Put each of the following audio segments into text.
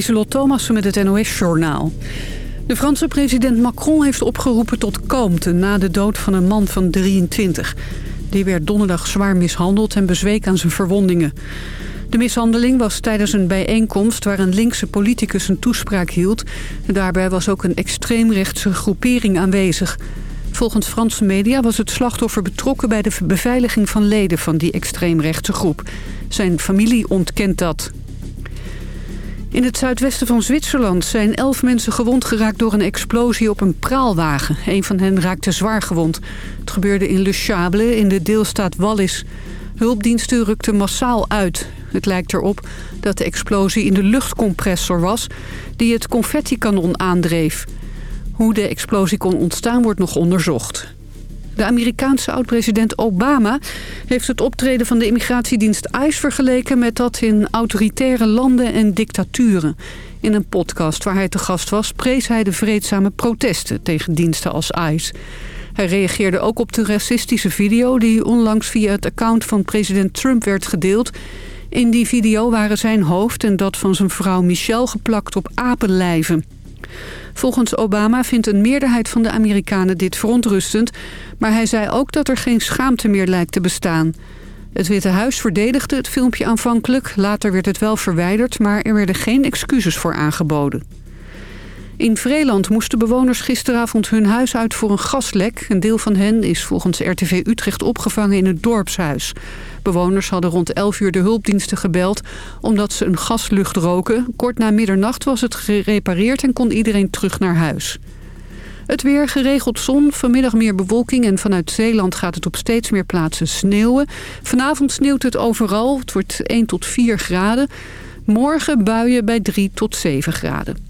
Lieselot Thomassen met het NOS-journaal. De Franse president Macron heeft opgeroepen tot kalmte... na de dood van een man van 23. Die werd donderdag zwaar mishandeld en bezweek aan zijn verwondingen. De mishandeling was tijdens een bijeenkomst waar een linkse politicus een toespraak hield. Daarbij was ook een extreemrechtse groepering aanwezig. Volgens Franse media was het slachtoffer betrokken bij de beveiliging van leden van die extreemrechtse groep. Zijn familie ontkent dat. In het zuidwesten van Zwitserland zijn elf mensen gewond geraakt door een explosie op een praalwagen. Een van hen raakte zwaar gewond. Het gebeurde in Le Chable in de deelstaat Wallis. Hulpdiensten rukten massaal uit. Het lijkt erop dat de explosie in de luchtcompressor was... die het confettikanon aandreef. Hoe de explosie kon ontstaan wordt nog onderzocht. De Amerikaanse oud-president Obama heeft het optreden van de immigratiedienst ICE vergeleken met dat in autoritaire landen en dictaturen. In een podcast waar hij te gast was prees hij de vreedzame protesten tegen diensten als ICE. Hij reageerde ook op de racistische video die onlangs via het account van president Trump werd gedeeld. In die video waren zijn hoofd en dat van zijn vrouw Michelle geplakt op apenlijven. Volgens Obama vindt een meerderheid van de Amerikanen dit verontrustend... maar hij zei ook dat er geen schaamte meer lijkt te bestaan. Het Witte Huis verdedigde het filmpje aanvankelijk. Later werd het wel verwijderd, maar er werden geen excuses voor aangeboden. In Vreeland moesten bewoners gisteravond hun huis uit voor een gaslek. Een deel van hen is volgens RTV Utrecht opgevangen in het dorpshuis. Bewoners hadden rond 11 uur de hulpdiensten gebeld omdat ze een gaslucht roken. Kort na middernacht was het gerepareerd en kon iedereen terug naar huis. Het weer, geregeld zon, vanmiddag meer bewolking... en vanuit Zeeland gaat het op steeds meer plaatsen sneeuwen. Vanavond sneeuwt het overal, het wordt 1 tot 4 graden. Morgen buien bij 3 tot 7 graden.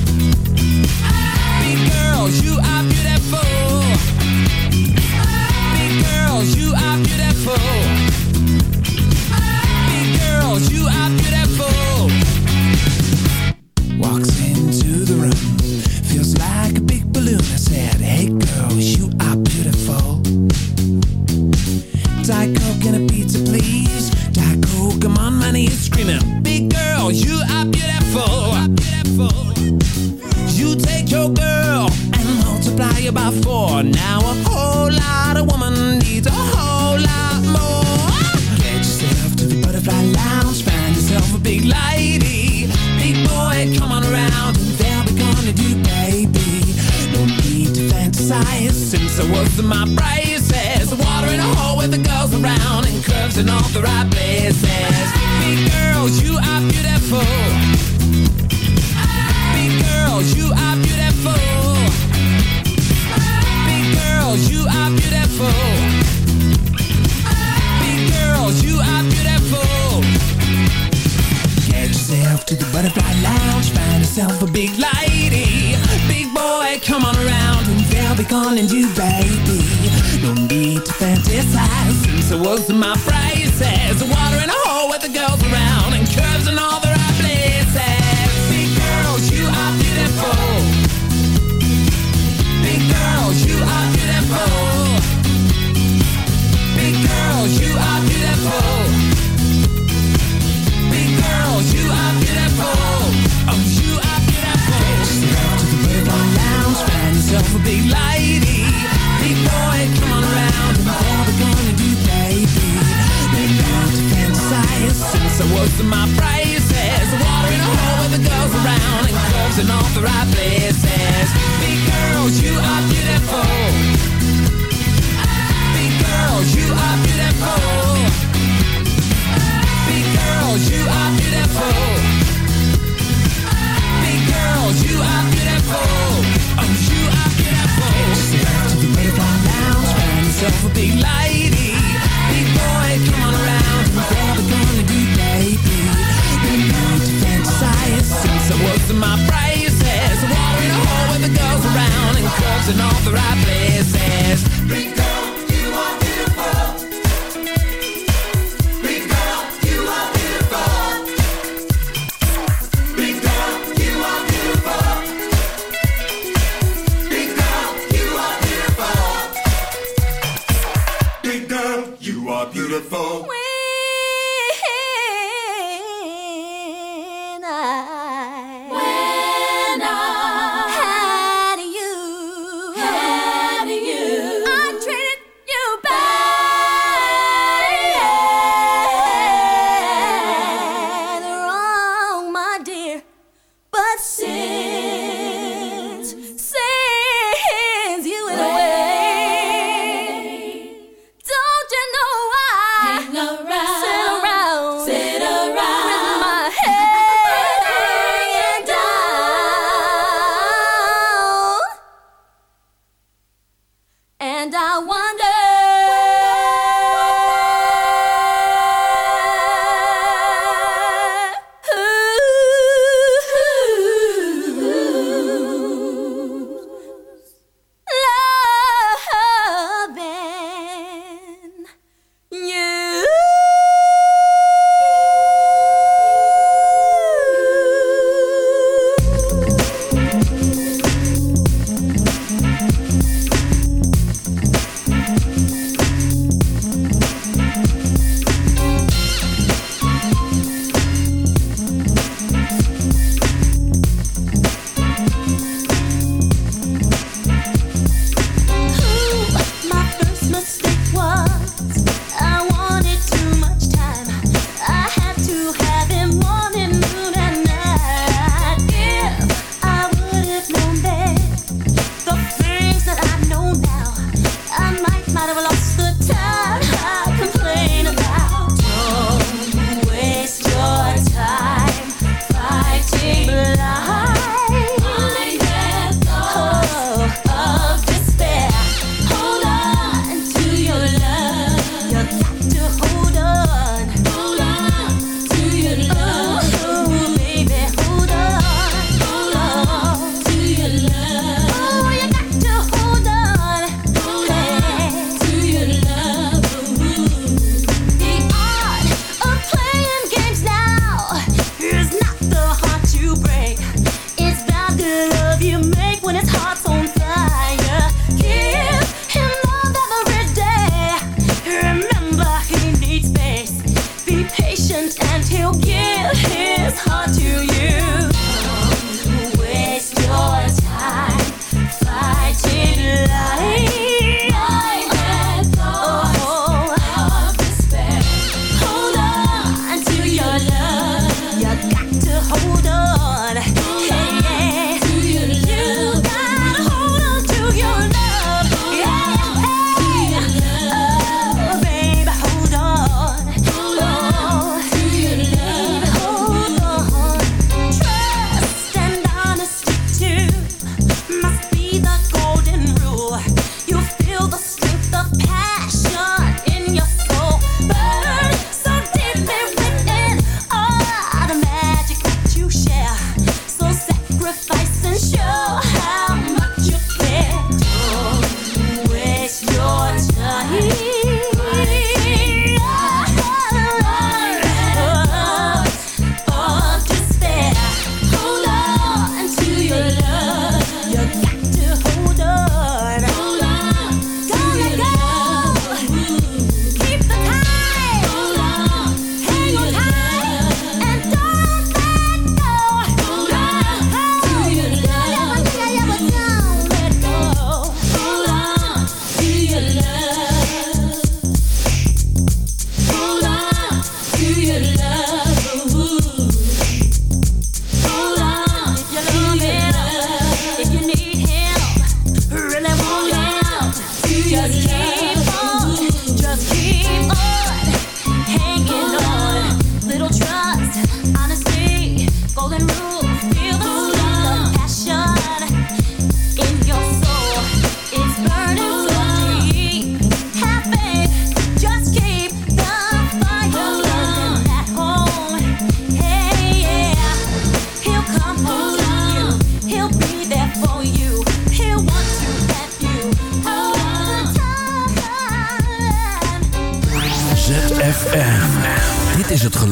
Big girls, you are beautiful. Big girls, you are beautiful.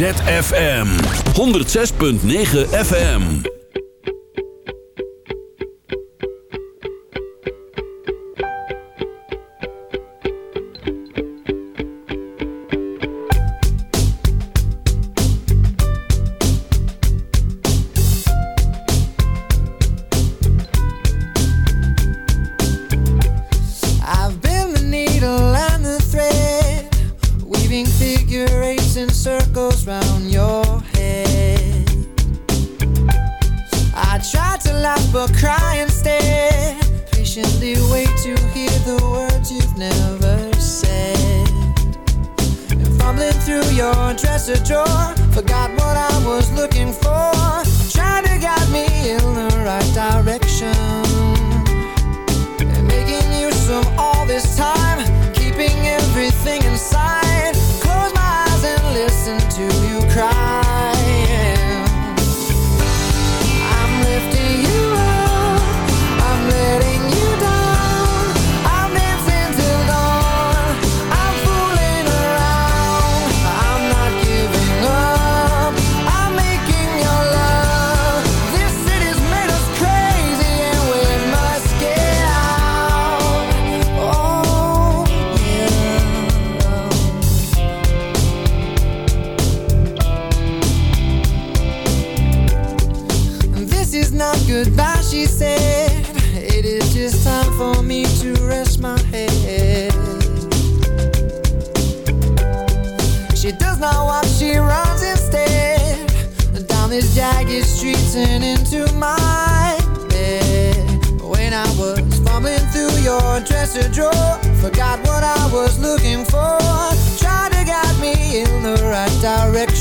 ZFM 106.9 FM.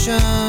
ocean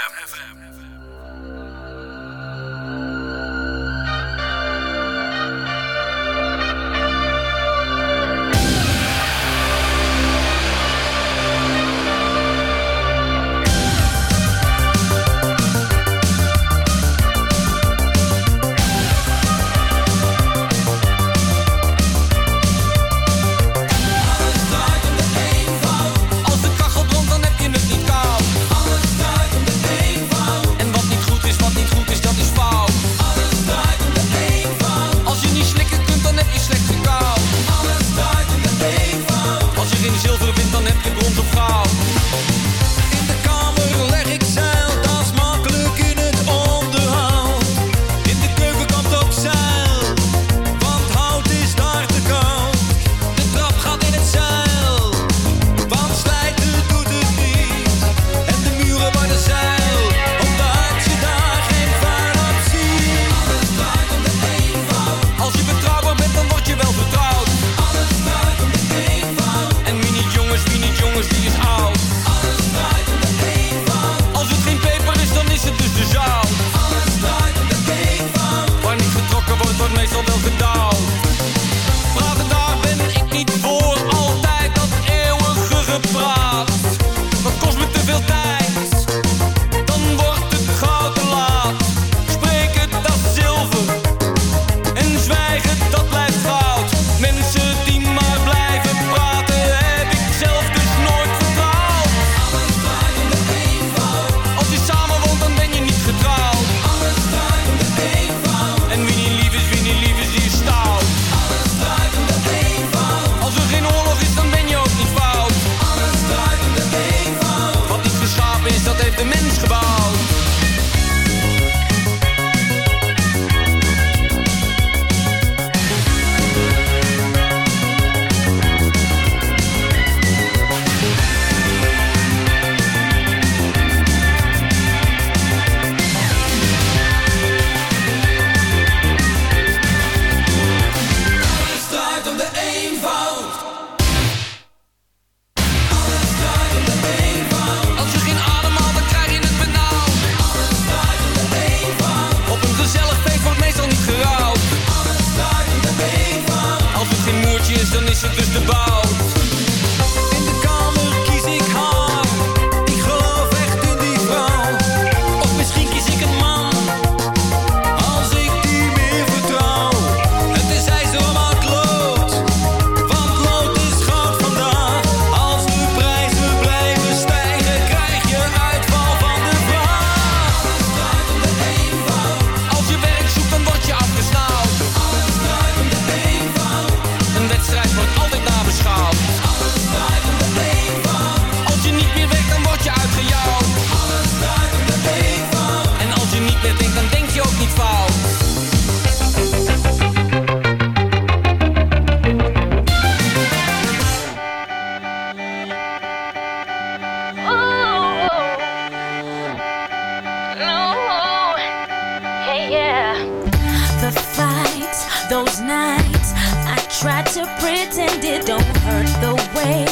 those nights. I tried to pretend it don't hurt the way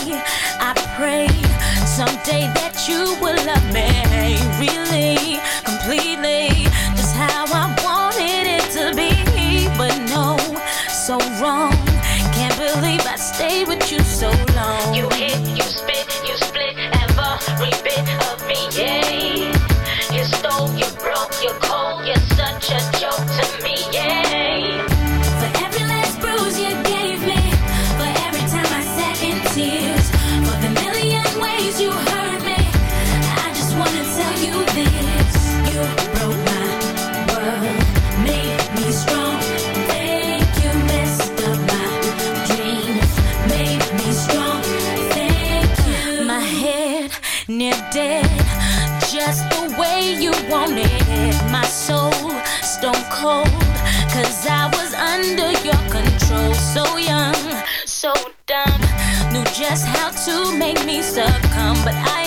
I pray someday that you will love me really, completely, just how I wanted it to be. But no, so wrong. Can't believe I stayed with you so long. You hit, you spit, you split every bit of me. Yeah, you stole, you broke, you cold, you're such a joke to me. Yeah. wanted my soul. Stone cold Cause I was under your control. So young, so dumb Knew just how to make me succumb. But I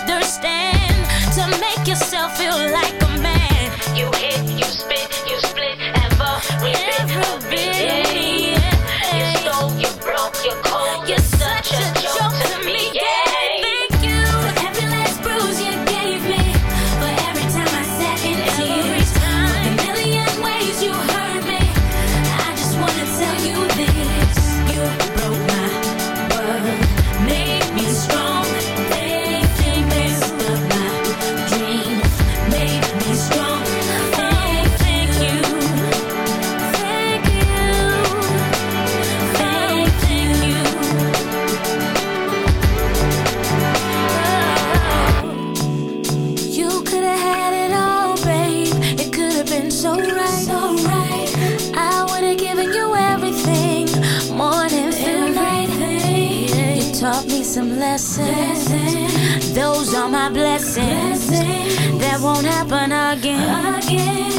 understand To make yourself feel like a man. You hit, you spit, you split ever every blessings. Those are my blessings. That won't happen again. again.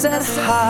set high.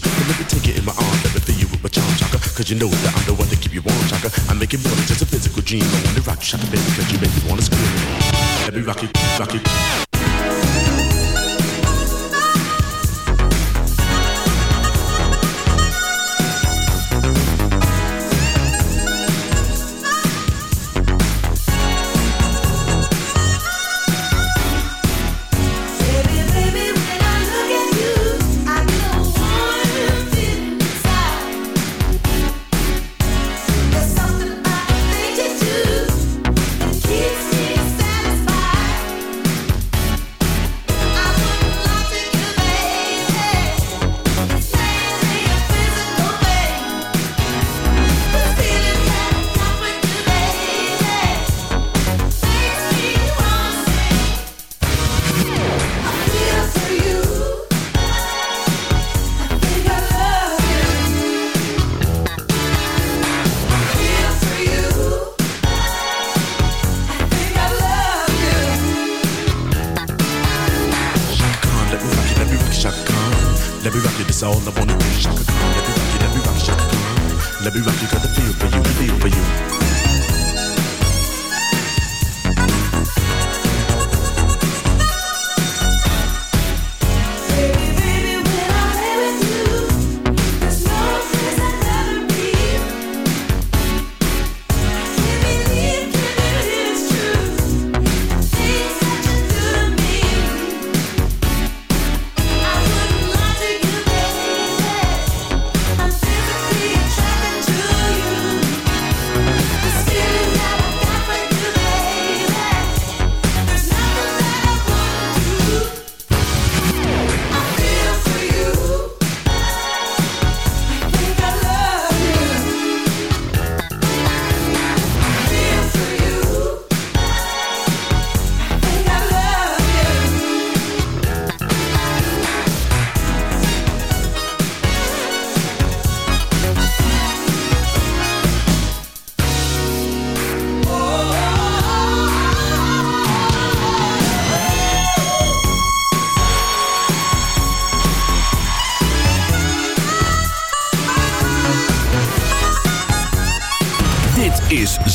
Too. And let me take it in my arms, let me feel you with my charm, Shaka. Cause you know that I'm the one to keep you warm, chaka. I make it more than just a physical dream. I wanna rock you, Shaka, baby, cause you make me wanna scream. Let me rock it, rock it.